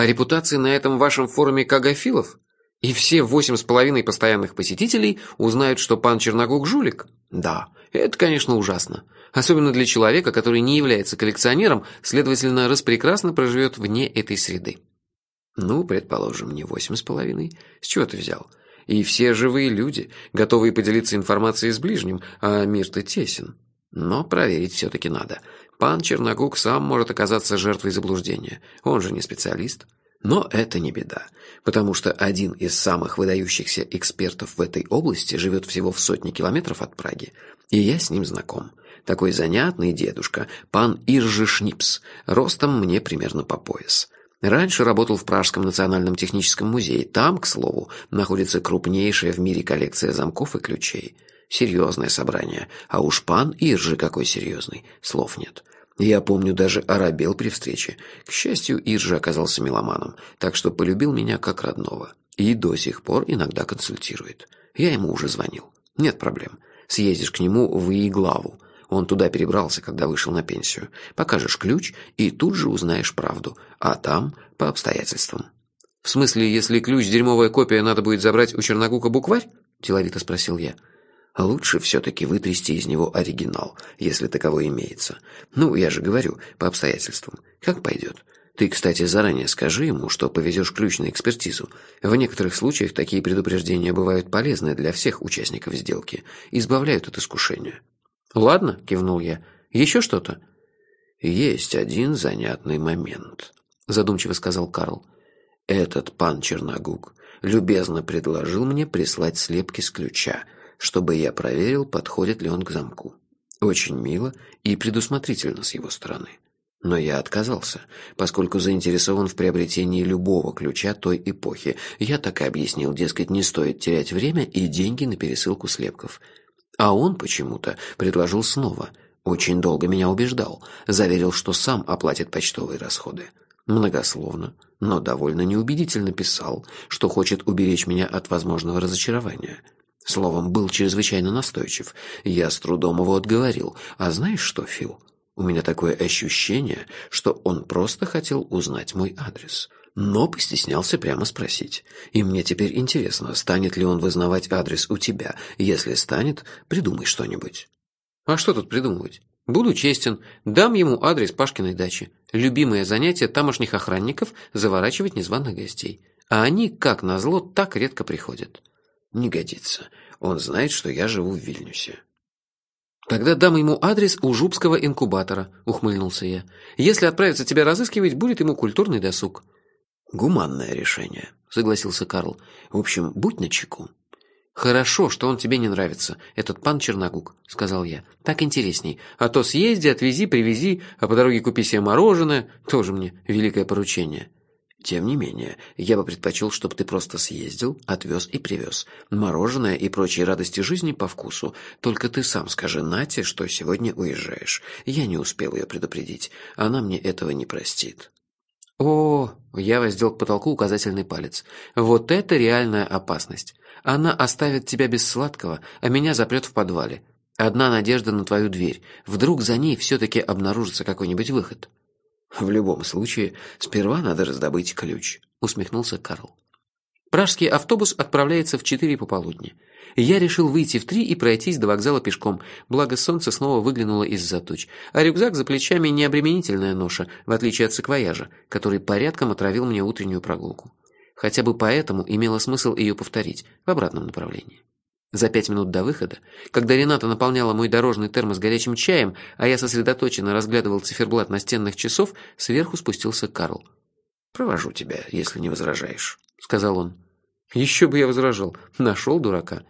О репутации на этом вашем форуме кагафилов? И все восемь с половиной постоянных посетителей узнают, что пан Черногук жулик? Да, это, конечно, ужасно. Особенно для человека, который не является коллекционером, следовательно, распрекрасно проживет вне этой среды. Ну, предположим, не восемь с половиной. С чего ты взял? И все живые люди, готовые поделиться информацией с ближним, а мир-то тесен. Но проверить все-таки надо. Пан Черногук сам может оказаться жертвой заблуждения. Он же не специалист. Но это не беда, потому что один из самых выдающихся экспертов в этой области живет всего в сотне километров от Праги, и я с ним знаком. Такой занятный дедушка, пан Иржи Шнипс, ростом мне примерно по пояс. Раньше работал в Пражском национальном техническом музее. Там, к слову, находится крупнейшая в мире коллекция замков и ключей. Серьезное собрание. А уж пан Иржи какой серьезный. Слов нет. Я помню, даже оробел при встрече. К счастью, Иржи оказался меломаном, так что полюбил меня как родного. И до сих пор иногда консультирует. Я ему уже звонил. Нет проблем. Съездишь к нему в Иеглаву. Он туда перебрался, когда вышел на пенсию. Покажешь ключ и тут же узнаешь правду. А там по обстоятельствам. «В смысле, если ключ дерьмовая копия, надо будет забрать у Черногука букварь?» – деловито спросил я. Лучше все-таки вытрясти из него оригинал, если таковой имеется. Ну, я же говорю, по обстоятельствам. Как пойдет? Ты, кстати, заранее скажи ему, что повезешь ключ на экспертизу. В некоторых случаях такие предупреждения бывают полезны для всех участников сделки, избавляют от искушения. «Ладно», — кивнул я. «Еще что-то?» «Есть один занятный момент», — задумчиво сказал Карл. «Этот пан Черногук любезно предложил мне прислать слепки с ключа, чтобы я проверил, подходит ли он к замку. Очень мило и предусмотрительно с его стороны. Но я отказался, поскольку заинтересован в приобретении любого ключа той эпохи. Я так и объяснил, дескать, не стоит терять время и деньги на пересылку слепков. А он почему-то предложил снова. Очень долго меня убеждал. Заверил, что сам оплатит почтовые расходы. Многословно, но довольно неубедительно писал, что хочет уберечь меня от возможного разочарования. Словом, был чрезвычайно настойчив. Я с трудом его отговорил. А знаешь что, Фил? У меня такое ощущение, что он просто хотел узнать мой адрес. Но постеснялся прямо спросить. И мне теперь интересно, станет ли он вызнавать адрес у тебя. Если станет, придумай что-нибудь. А что тут придумывать? Буду честен, дам ему адрес Пашкиной дачи. Любимое занятие тамошних охранников – заворачивать незваных гостей. А они, как назло, так редко приходят. Не годится. Он знает, что я живу в Вильнюсе. «Тогда дам ему адрес у Жубского инкубатора», — ухмыльнулся я. «Если отправиться тебя разыскивать, будет ему культурный досуг». «Гуманное решение», — согласился Карл. «В общем, будь начеку». «Хорошо, что он тебе не нравится, этот пан Черногук», — сказал я. «Так интересней. А то съезди, отвези, привези, а по дороге купи себе мороженое. Тоже мне великое поручение». Тем не менее, я бы предпочел, чтобы ты просто съездил, отвез и привез. Мороженое и прочие радости жизни по вкусу. Только ты сам скажи Нате, что сегодня уезжаешь. Я не успел ее предупредить. Она мне этого не простит. О, я воздел к потолку указательный палец. Вот это реальная опасность. Она оставит тебя без сладкого, а меня запрет в подвале. Одна надежда на твою дверь. Вдруг за ней все-таки обнаружится какой-нибудь выход. «В любом случае, сперва надо раздобыть ключ», — усмехнулся Карл. Пражский автобус отправляется в четыре пополудни. Я решил выйти в три и пройтись до вокзала пешком, благо солнце снова выглянуло из-за туч, а рюкзак за плечами не обременительная ноша, в отличие от саквояжа, который порядком отравил мне утреннюю прогулку. Хотя бы поэтому имело смысл ее повторить в обратном направлении. За пять минут до выхода, когда Рената наполняла мой дорожный термос горячим чаем, а я сосредоточенно разглядывал циферблат настенных часов, сверху спустился Карл. «Провожу тебя, если не возражаешь», — сказал он. «Еще бы я возражал. Нашел дурака».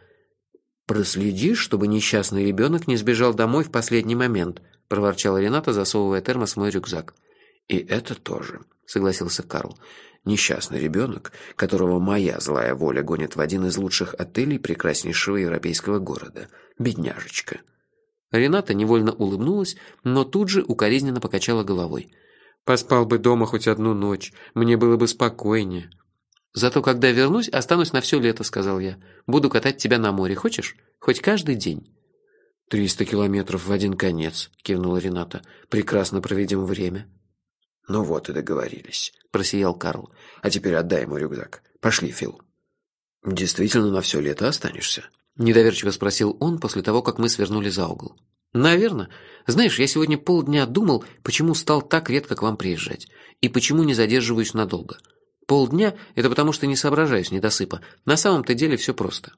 «Проследи, чтобы несчастный ребенок не сбежал домой в последний момент», — проворчала Рената, засовывая термос в мой рюкзак. «И это тоже», — согласился Карл. Несчастный ребенок, которого моя злая воля гонит в один из лучших отелей прекраснейшего европейского города. Бедняжечка. Рената невольно улыбнулась, но тут же укоризненно покачала головой. «Поспал бы дома хоть одну ночь, мне было бы спокойнее». «Зато когда вернусь, останусь на все лето», — сказал я. «Буду катать тебя на море, хочешь? Хоть каждый день». «Триста километров в один конец», — кивнула Рената. «Прекрасно проведем время». «Ну вот и договорились», – просиял Карл. А теперь отдай ему рюкзак. Пошли, Фил». «Действительно на все лето останешься?» Недоверчиво спросил он после того, как мы свернули за угол. «Наверное. Знаешь, я сегодня полдня думал, почему стал так редко к вам приезжать, и почему не задерживаюсь надолго. Полдня – это потому, что не соображаю с недосыпа. На самом-то деле все просто».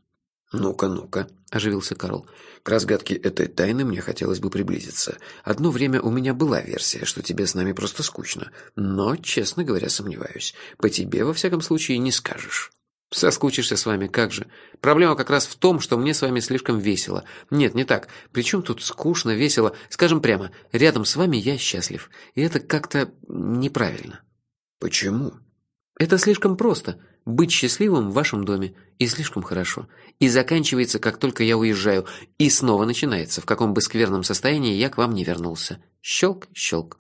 «Ну-ка, ну-ка», – оживился Карл. «К разгадке этой тайны мне хотелось бы приблизиться. Одно время у меня была версия, что тебе с нами просто скучно. Но, честно говоря, сомневаюсь. По тебе, во всяком случае, не скажешь». Соскучишься с вами, как же. Проблема как раз в том, что мне с вами слишком весело. Нет, не так. Причем тут скучно, весело. Скажем прямо, рядом с вами я счастлив. И это как-то неправильно. Почему? Это слишком просто. Быть счастливым в вашем доме. И слишком хорошо. И заканчивается, как только я уезжаю. И снова начинается, в каком бы скверном состоянии я к вам не вернулся. Щелк, щелк.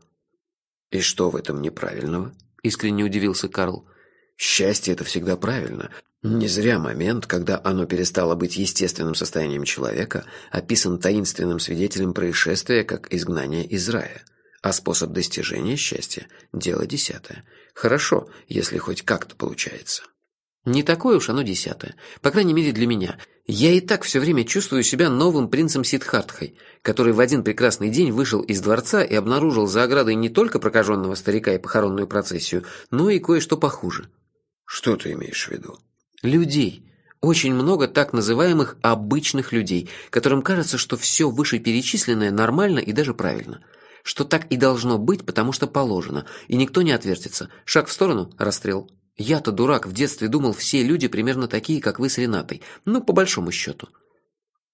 И что в этом неправильного? Искренне удивился Карл. Счастье – это всегда правильно. Не зря момент, когда оно перестало быть естественным состоянием человека, описан таинственным свидетелем происшествия как изгнание из рая. А способ достижения счастья – дело десятое. Хорошо, если хоть как-то получается. Не такое уж оно десятое. По крайней мере, для меня. Я и так все время чувствую себя новым принцем Сидхартхой, который в один прекрасный день вышел из дворца и обнаружил за оградой не только прокаженного старика и похоронную процессию, но и кое-что похуже – что ты имеешь в виду? Людей. Очень много так называемых обычных людей, которым кажется, что все вышеперечисленное нормально и даже правильно. Что так и должно быть, потому что положено, и никто не отвертится. Шаг в сторону – расстрел. Я-то дурак, в детстве думал, все люди примерно такие, как вы с Ренатой. Ну, по большому счету.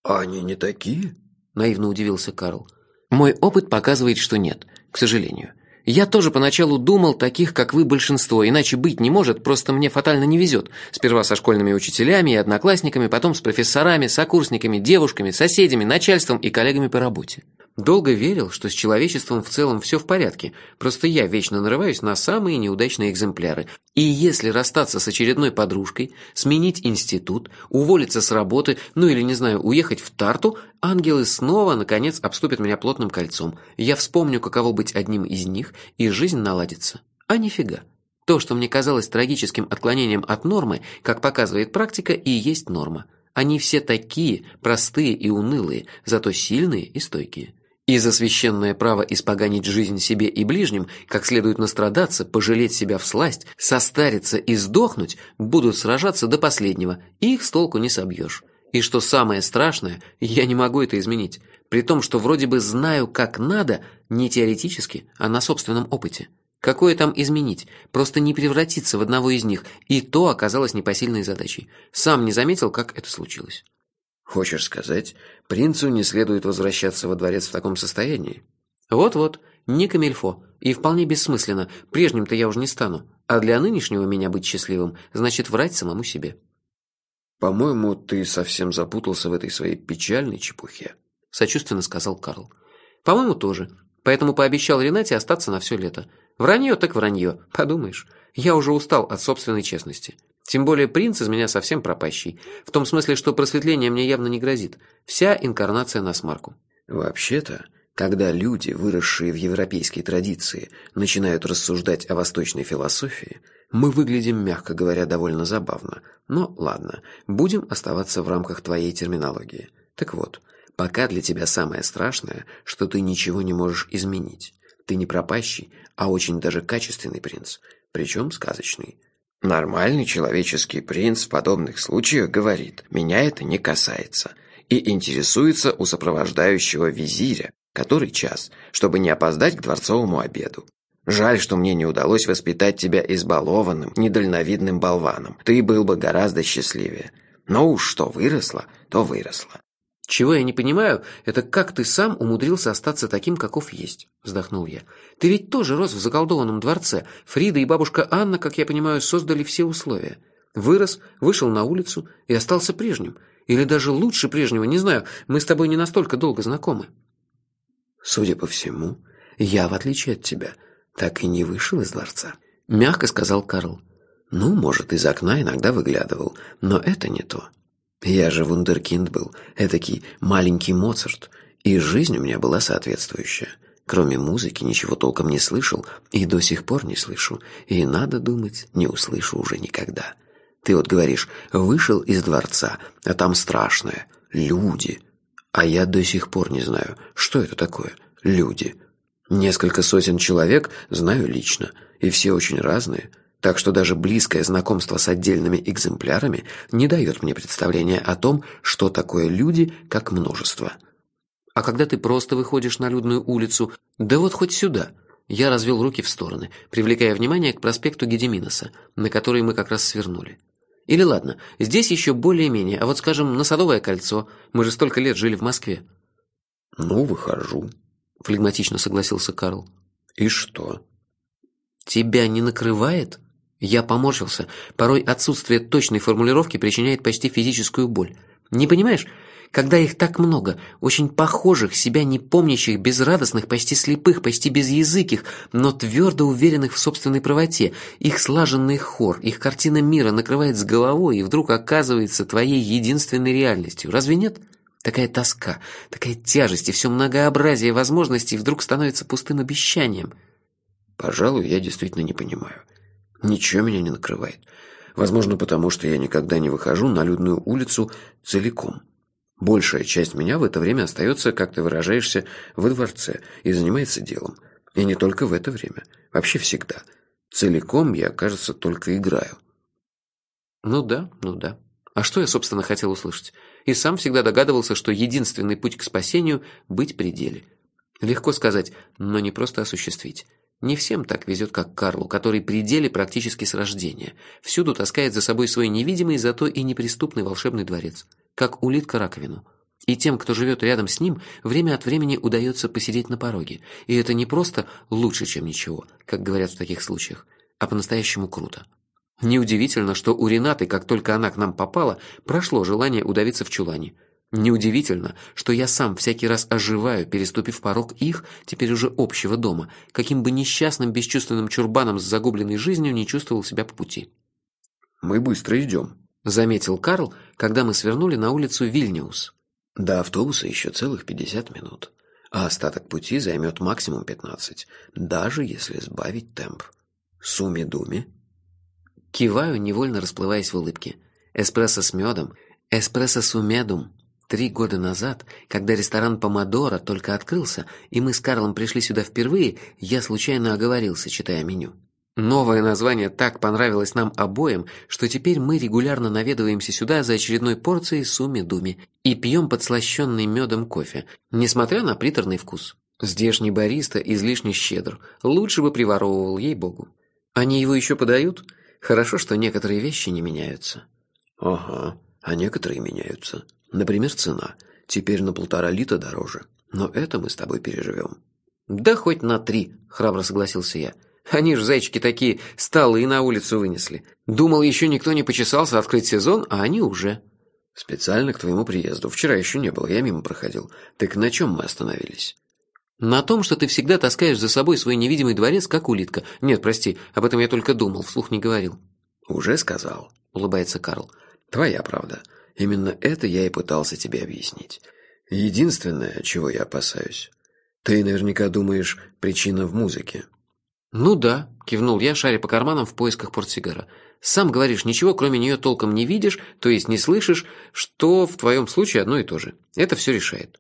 А они не такие? Наивно удивился Карл. Мой опыт показывает, что нет, к сожалению. Я тоже поначалу думал таких, как вы, большинство, иначе быть не может, просто мне фатально не везет. Сперва со школьными учителями и одноклассниками, потом с профессорами, сокурсниками, девушками, соседями, начальством и коллегами по работе. Долго верил, что с человечеством в целом все в порядке, просто я вечно нарываюсь на самые неудачные экземпляры. И если расстаться с очередной подружкой, сменить институт, уволиться с работы, ну или, не знаю, уехать в Тарту, ангелы снова, наконец, обступят меня плотным кольцом. Я вспомню, каково быть одним из них, и жизнь наладится. А нифига. То, что мне казалось трагическим отклонением от нормы, как показывает практика, и есть норма. Они все такие, простые и унылые, зато сильные и стойкие. И за священное право испоганить жизнь себе и ближним, как следует настрадаться, пожалеть себя в сласть, состариться и сдохнуть, будут сражаться до последнего, и их с толку не собьешь. И что самое страшное, я не могу это изменить, при том, что вроде бы знаю, как надо, не теоретически, а на собственном опыте. Какое там изменить? Просто не превратиться в одного из них, и то оказалось непосильной задачей. Сам не заметил, как это случилось. Хочешь сказать, принцу не следует возвращаться во дворец в таком состоянии? Вот-вот, не камельфо. И вполне бессмысленно. Прежним-то я уже не стану. А для нынешнего меня быть счастливым, значит врать самому себе. По-моему, ты совсем запутался в этой своей печальной чепухе. Сочувственно сказал Карл. По-моему, тоже. Поэтому пообещал Ренате остаться на все лето. Вранье так вранье. Подумаешь, я уже устал от собственной честности. Тем более принц из меня совсем пропащий. В том смысле, что просветление мне явно не грозит. Вся инкарнация на смарку. Вообще-то, когда люди, выросшие в европейской традиции, начинают рассуждать о восточной философии, мы выглядим, мягко говоря, довольно забавно. Но ладно, будем оставаться в рамках твоей терминологии. Так вот, пока для тебя самое страшное, что ты ничего не можешь изменить. Ты не пропащий, а очень даже качественный принц, причем сказочный. Нормальный человеческий принц в подобных случаях говорит «меня это не касается» и интересуется у сопровождающего визиря, который час, чтобы не опоздать к дворцовому обеду. Жаль, что мне не удалось воспитать тебя избалованным, недальновидным болваном. Ты был бы гораздо счастливее. Но уж что выросло, то выросло. «Чего я не понимаю, это как ты сам умудрился остаться таким, каков есть», – вздохнул я. «Ты ведь тоже рос в заколдованном дворце. Фрида и бабушка Анна, как я понимаю, создали все условия. Вырос, вышел на улицу и остался прежним. Или даже лучше прежнего, не знаю, мы с тобой не настолько долго знакомы». «Судя по всему, я, в отличие от тебя, так и не вышел из дворца», – мягко сказал Карл. «Ну, может, из окна иногда выглядывал, но это не то». Я же вундеркинд был, этакий маленький Моцарт, и жизнь у меня была соответствующая. Кроме музыки ничего толком не слышал и до сих пор не слышу. И, надо думать, не услышу уже никогда. Ты вот говоришь, вышел из дворца, а там страшное. Люди. А я до сих пор не знаю, что это такое. Люди. Несколько сотен человек знаю лично, и все очень разные. Так что даже близкое знакомство с отдельными экземплярами не дает мне представления о том, что такое люди как множество. А когда ты просто выходишь на людную улицу, да вот хоть сюда. Я развел руки в стороны, привлекая внимание к проспекту Гедеминоса, на который мы как раз свернули. Или ладно, здесь еще более-менее, а вот, скажем, на Садовое кольцо. Мы же столько лет жили в Москве. Ну, выхожу, флегматично согласился Карл. И что? Тебя не накрывает? Я поморщился. Порой отсутствие точной формулировки причиняет почти физическую боль. Не понимаешь? когда их так много, очень похожих, себя не помнящих, безрадостных, почти слепых, почти безязыких, но твердо уверенных в собственной правоте, их слаженный хор, их картина мира накрывает с головой и вдруг оказывается твоей единственной реальностью. Разве нет? Такая тоска, такая тяжесть и все многообразие возможностей вдруг становится пустым обещанием. Пожалуй, я действительно не понимаю. Ничего меня не накрывает. Возможно, потому что я никогда не выхожу на людную улицу целиком. Большая часть меня в это время остается, как ты выражаешься, во дворце и занимается делом. И не только в это время. Вообще всегда. Целиком я, кажется, только играю. Ну да, ну да. А что я, собственно, хотел услышать? И сам всегда догадывался, что единственный путь к спасению – быть при деле. Легко сказать, но не просто осуществить. Не всем так везет, как Карлу, который при деле практически с рождения. Всюду таскает за собой свой невидимый, зато и неприступный волшебный дворец как улитка раковину. И тем, кто живет рядом с ним, время от времени удается посидеть на пороге. И это не просто лучше, чем ничего, как говорят в таких случаях, а по-настоящему круто. Неудивительно, что у Ренаты, как только она к нам попала, прошло желание удавиться в чулане. Неудивительно, что я сам всякий раз оживаю, переступив порог их, теперь уже общего дома, каким бы несчастным бесчувственным чурбаном с загубленной жизнью не чувствовал себя по пути. «Мы быстро идем», заметил Карл, когда мы свернули на улицу Вильнюс. До автобуса еще целых пятьдесят минут, а остаток пути займет максимум пятнадцать, даже если сбавить темп. Суми-думи. Киваю, невольно расплываясь в улыбке. Эспрессо с медом, эспрессо с умедум. Три года назад, когда ресторан Помодоро только открылся, и мы с Карлом пришли сюда впервые, я случайно оговорился, читая меню. Новое название так понравилось нам обоим, что теперь мы регулярно наведываемся сюда за очередной порцией суми-думи и пьем подслащенный медом кофе, несмотря на приторный вкус. Здешний бариста излишне щедр, лучше бы приворовывал ей-богу. Они его еще подают? Хорошо, что некоторые вещи не меняются. Ага, а некоторые меняются. Например, цена. Теперь на полтора лита дороже. Но это мы с тобой переживем. Да хоть на три, храбро согласился я. Они ж, зайчики такие, столы на улицу вынесли. Думал, еще никто не почесался открыть сезон, а они уже. Специально к твоему приезду. Вчера еще не было, я мимо проходил. Так на чем мы остановились? На том, что ты всегда таскаешь за собой свой невидимый дворец, как улитка. Нет, прости, об этом я только думал, вслух не говорил. Уже сказал, улыбается Карл. Твоя правда. Именно это я и пытался тебе объяснить. Единственное, чего я опасаюсь. Ты наверняка думаешь, причина в музыке. «Ну да», – кивнул я, шаря по карманам в поисках портсигара. «Сам говоришь, ничего кроме нее толком не видишь, то есть не слышишь, что в твоем случае одно и то же. Это все решает».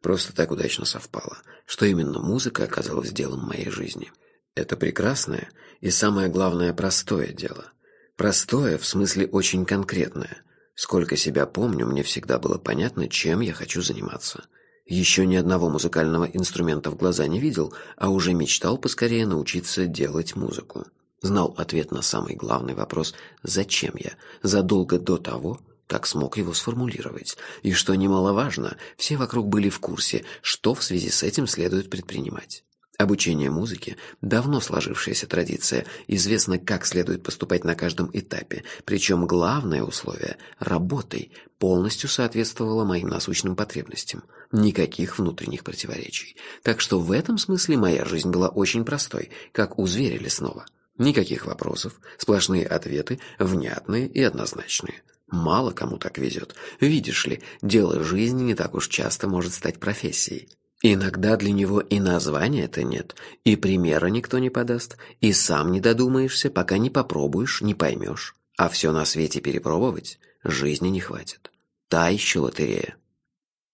Просто так удачно совпало, что именно музыка оказалась делом моей жизни. Это прекрасное и, самое главное, простое дело. Простое в смысле очень конкретное. Сколько себя помню, мне всегда было понятно, чем я хочу заниматься – еще ни одного музыкального инструмента в глаза не видел, а уже мечтал поскорее научиться делать музыку. Знал ответ на самый главный вопрос «Зачем я?» задолго до того, как смог его сформулировать. И что немаловажно, все вокруг были в курсе, что в связи с этим следует предпринимать. Обучение музыке – давно сложившаяся традиция, известно, как следует поступать на каждом этапе, причем главное условие – работой – полностью соответствовало моим насущным потребностям. Никаких внутренних противоречий. Так что в этом смысле моя жизнь была очень простой, как у зверя лесного. Никаких вопросов, сплошные ответы, внятные и однозначные. Мало кому так везет. Видишь ли, дело жизни не так уж часто может стать профессией. Иногда для него и названия-то нет, и примера никто не подаст, и сам не додумаешься, пока не попробуешь, не поймешь. А все на свете перепробовать жизни не хватит. Та еще лотерея.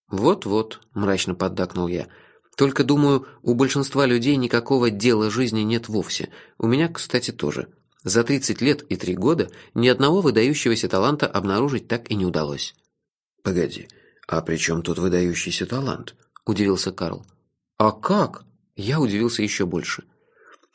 «Вот-вот», — мрачно поддакнул я. «Только, думаю, у большинства людей никакого дела жизни нет вовсе. У меня, кстати, тоже. За 30 лет и 3 года ни одного выдающегося таланта обнаружить так и не удалось». «Погоди, а при чем тут выдающийся талант?» – удивился Карл. «А как?» Я удивился еще больше.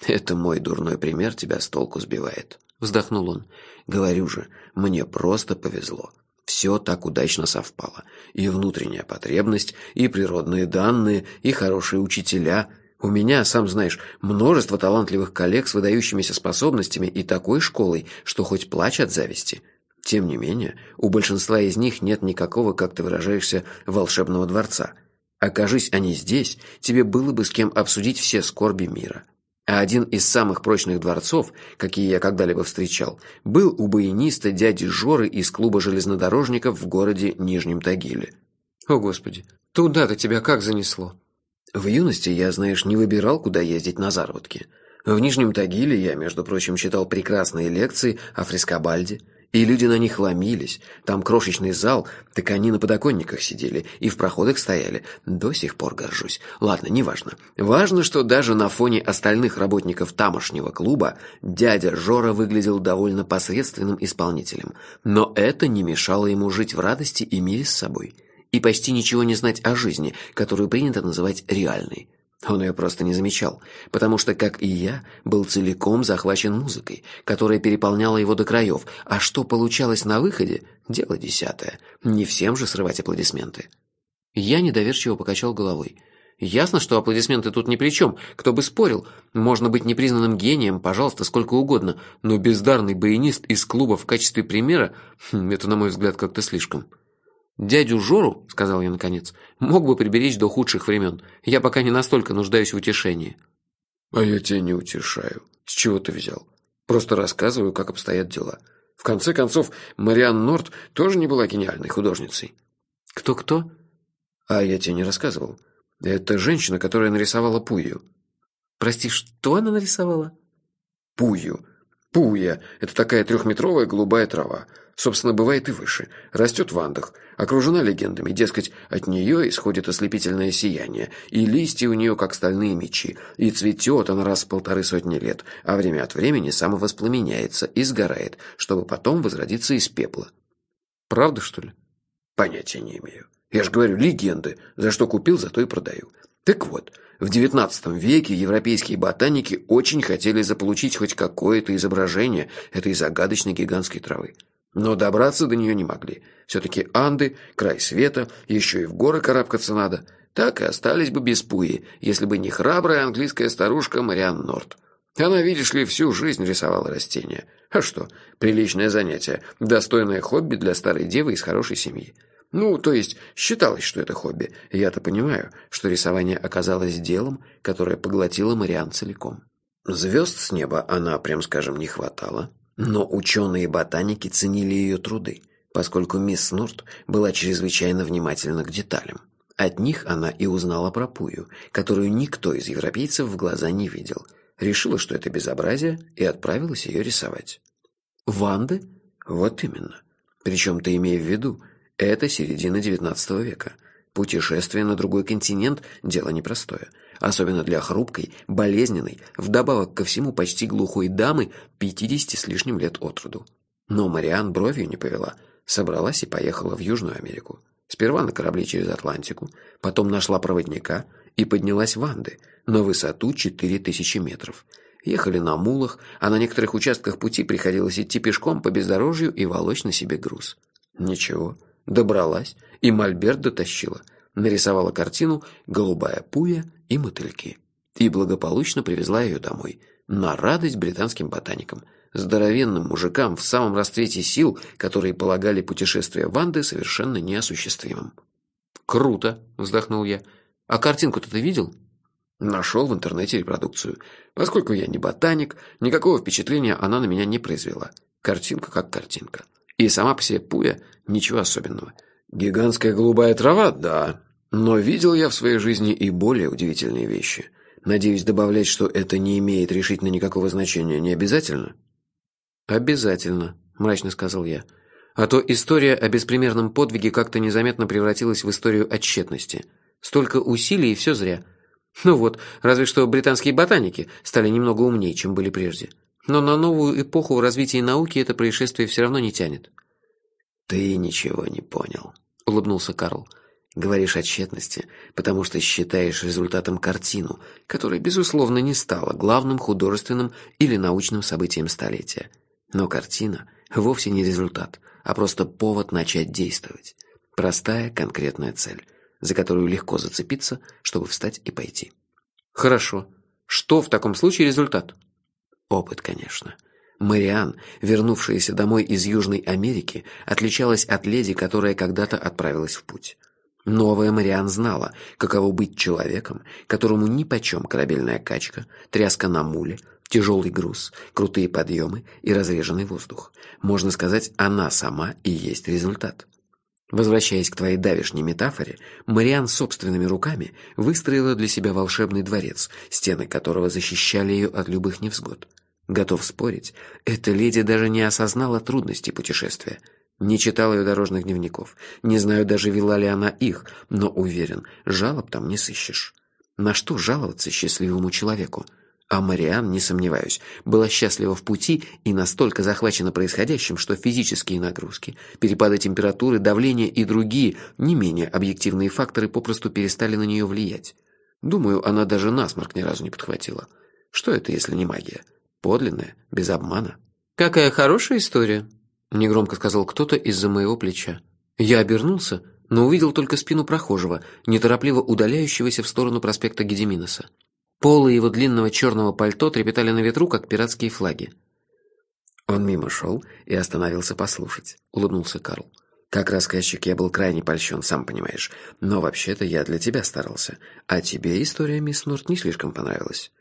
«Это мой дурной пример тебя с толку сбивает», – вздохнул он. «Говорю же, мне просто повезло. Все так удачно совпало. И внутренняя потребность, и природные данные, и хорошие учителя. У меня, сам знаешь, множество талантливых коллег с выдающимися способностями и такой школой, что хоть плачь от зависти. Тем не менее, у большинства из них нет никакого, как ты выражаешься, волшебного дворца. Окажись они здесь, тебе было бы с кем обсудить все скорби мира. А один из самых прочных дворцов, какие я когда-либо встречал, был у баяниста дяди Жоры из клуба железнодорожников в городе Нижнем Тагиле. О, Господи, туда-то тебя как занесло? В юности я, знаешь, не выбирал, куда ездить на заработки. В Нижнем Тагиле я, между прочим, читал прекрасные лекции о Фрескобальде, и люди на них ломились. Там крошечный зал, так они на подоконниках сидели и в проходах стояли. До сих пор горжусь. Ладно, неважно. Важно, что даже на фоне остальных работников тамошнего клуба дядя Жора выглядел довольно посредственным исполнителем. Но это не мешало ему жить в радости и мире с собой. И почти ничего не знать о жизни, которую принято называть реальной. Он ее просто не замечал, потому что, как и я, был целиком захвачен музыкой, которая переполняла его до краев, а что получалось на выходе – дело десятое. Не всем же срывать аплодисменты. Я недоверчиво покачал головой. Ясно, что аплодисменты тут ни при чем, кто бы спорил. Можно быть непризнанным гением, пожалуйста, сколько угодно, но бездарный баянист из клуба в качестве примера хм, – это, на мой взгляд, как-то слишком. «Дядю Жору, — сказал я наконец, — мог бы приберечь до худших времен. Я пока не настолько нуждаюсь в утешении». «А я тебя не утешаю. С чего ты взял? Просто рассказываю, как обстоят дела. В конце концов, Мариан Норт тоже не была гениальной художницей». «Кто-кто?» «А я тебе не рассказывал. Это женщина, которая нарисовала Пую». «Прости, что она нарисовала?» «Пую. Пуя – это такая трехметровая голубая трава. Собственно, бывает и выше. Растет в Андах. Окружена легендами. Дескать, от нее исходит ослепительное сияние. И листья у нее, как стальные мечи. И цветет она раз в полторы сотни лет. А время от времени самовоспламеняется и сгорает, чтобы потом возродиться из пепла. Правда, что ли? Понятия не имею. Я же говорю, легенды. За что купил, за то и продаю. Так вот, в XIX веке европейские ботаники очень хотели заполучить хоть какое-то изображение этой загадочной гигантской травы. Но добраться до нее не могли. Все-таки Анды, край света, еще и в горы карабкаться надо. Так и остались бы без пуи, если бы не храбрая английская старушка Мариан Норт. Она, видишь ли, всю жизнь рисовала растения. А что, приличное занятие, достойное хобби для старой девы из хорошей семьи. Ну, то есть, считалось, что это хобби. Я-то понимаю, что рисование оказалось делом, которое поглотило Мариан целиком. Звезд с неба она, прям скажем, не хватало. Но ученые и ботаники ценили ее труды, поскольку мисс Норт была чрезвычайно внимательна к деталям. От них она и узнала про Пую, которую никто из европейцев в глаза не видел. Решила, что это безобразие, и отправилась ее рисовать. «Ванды?» «Вот именно. Причем ты имея в виду, это середина XIX века. Путешествие на другой континент – дело непростое особенно для хрупкой, болезненной, вдобавок ко всему почти глухой дамы 50 с лишним лет от роду. Но Мариан бровью не повела, собралась и поехала в Южную Америку. Сперва на корабле через Атлантику, потом нашла проводника и поднялась в Анды на высоту 4000 метров. Ехали на мулах, а на некоторых участках пути приходилось идти пешком по бездорожью и волочь на себе груз. Ничего, добралась и мольберт дотащила – нарисовала картину «Голубая пуя и мотыльки» и благополучно привезла ее домой, на радость британским ботаникам, здоровенным мужикам в самом расцвете сил, которые полагали путешествие Ванды совершенно неосуществимым. «Круто!» – вздохнул я. «А картинку-то ты видел?» Нашел в интернете репродукцию. Поскольку я не ботаник, никакого впечатления она на меня не произвела. Картинка как картинка. И сама по себе пуя – ничего особенного – «Гигантская голубая трава? Да. Но видел я в своей жизни и более удивительные вещи. Надеюсь, добавлять, что это не имеет решительно никакого значения, не обязательно? Обязательно, мрачно сказал я. А то история о беспримерном подвиге как-то незаметно превратилась в историю о. Столько усилий и все зря. Ну вот, разве что британские ботаники стали немного умнее, чем были прежде. Но на новую эпоху в развитии науки это происшествие все равно не тянет. «Ты ничего не понял», — улыбнулся Карл. «Говоришь о тщетности, потому что считаешь результатом картину, которая, безусловно, не стала главным художественным или научным событием столетия. Но картина вовсе не результат, а просто повод начать действовать. Простая, конкретная цель, за которую легко зацепиться, чтобы встать и пойти». «Хорошо. Что в таком случае результат?» Опыт, конечно. Мариан, вернувшаяся домой из Южной Америки, отличалась от леди, которая когда-то отправилась в путь. Новая Мариан знала, каково быть человеком, которому нипочем корабельная качка, тряска на муле, тяжелый груз, крутые подъемы и разреженный воздух. Можно сказать, она сама и есть результат. Возвращаясь к твоей давешней метафоре, Мариан собственными руками выстроила для себя волшебный дворец, стены которого защищали ее от любых невзгод. Готов спорить, эта леди даже не осознала трудностей путешествия. Не читала ее дорожных дневников, не знаю даже, вела ли она их, но уверен, жалоб там не сыщешь. На что жаловаться счастливому человеку? А Мариан, не сомневаюсь, была счастлива в пути и настолько захвачена происходящим, что физические нагрузки, перепады температуры, давления и другие, не менее объективные факторы попросту перестали на нее влиять. Думаю, она даже насморк ни разу не подхватила. Что это, если не магия? Подлинная, без обмана. «Какая хорошая история», — негромко сказал кто-то из-за моего плеча. Я обернулся, но увидел только спину прохожего, неторопливо удаляющегося в сторону проспекта Гедеминоса. Полы его длинного черного пальто трепетали на ветру, как пиратские флаги. «Он мимо шел и остановился послушать», — улыбнулся Карл. «Как рассказчик я был крайне польщен, сам понимаешь. Но вообще-то я для тебя старался. А тебе история, мисс Норт, не слишком понравилась».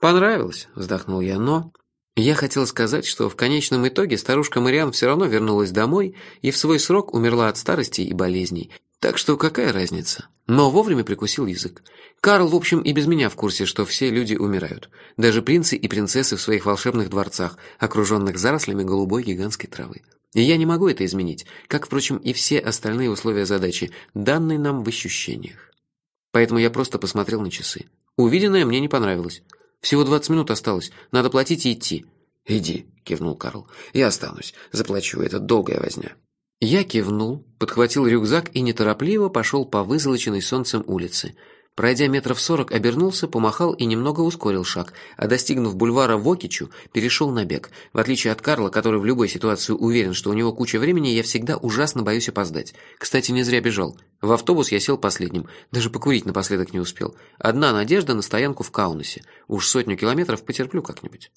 «Понравилось», — вздохнул я, но... Я хотел сказать, что в конечном итоге старушка Мариан все равно вернулась домой и в свой срок умерла от старости и болезней. Так что какая разница? Но вовремя прикусил язык. Карл, в общем, и без меня в курсе, что все люди умирают. Даже принцы и принцессы в своих волшебных дворцах, окруженных зарослями голубой гигантской травы. И я не могу это изменить, как, впрочем, и все остальные условия задачи, данные нам в ощущениях. Поэтому я просто посмотрел на часы. Увиденное мне не понравилось. Всего двадцать минут осталось. Надо платить и идти». «Иди», — кивнул Карл. «Я останусь. Заплачу. Это долгая возня». Я кивнул, подхватил рюкзак и неторопливо пошел по вызолоченной солнцем улице. Пройдя метров сорок, обернулся, помахал и немного ускорил шаг, а достигнув бульвара Вокичу, перешел на бег. В отличие от Карла, который в любой ситуации уверен, что у него куча времени, я всегда ужасно боюсь опоздать. Кстати, не зря бежал. В автобус я сел последним, даже покурить напоследок не успел. Одна надежда на стоянку в Каунасе. Уж сотню километров потерплю как-нибудь.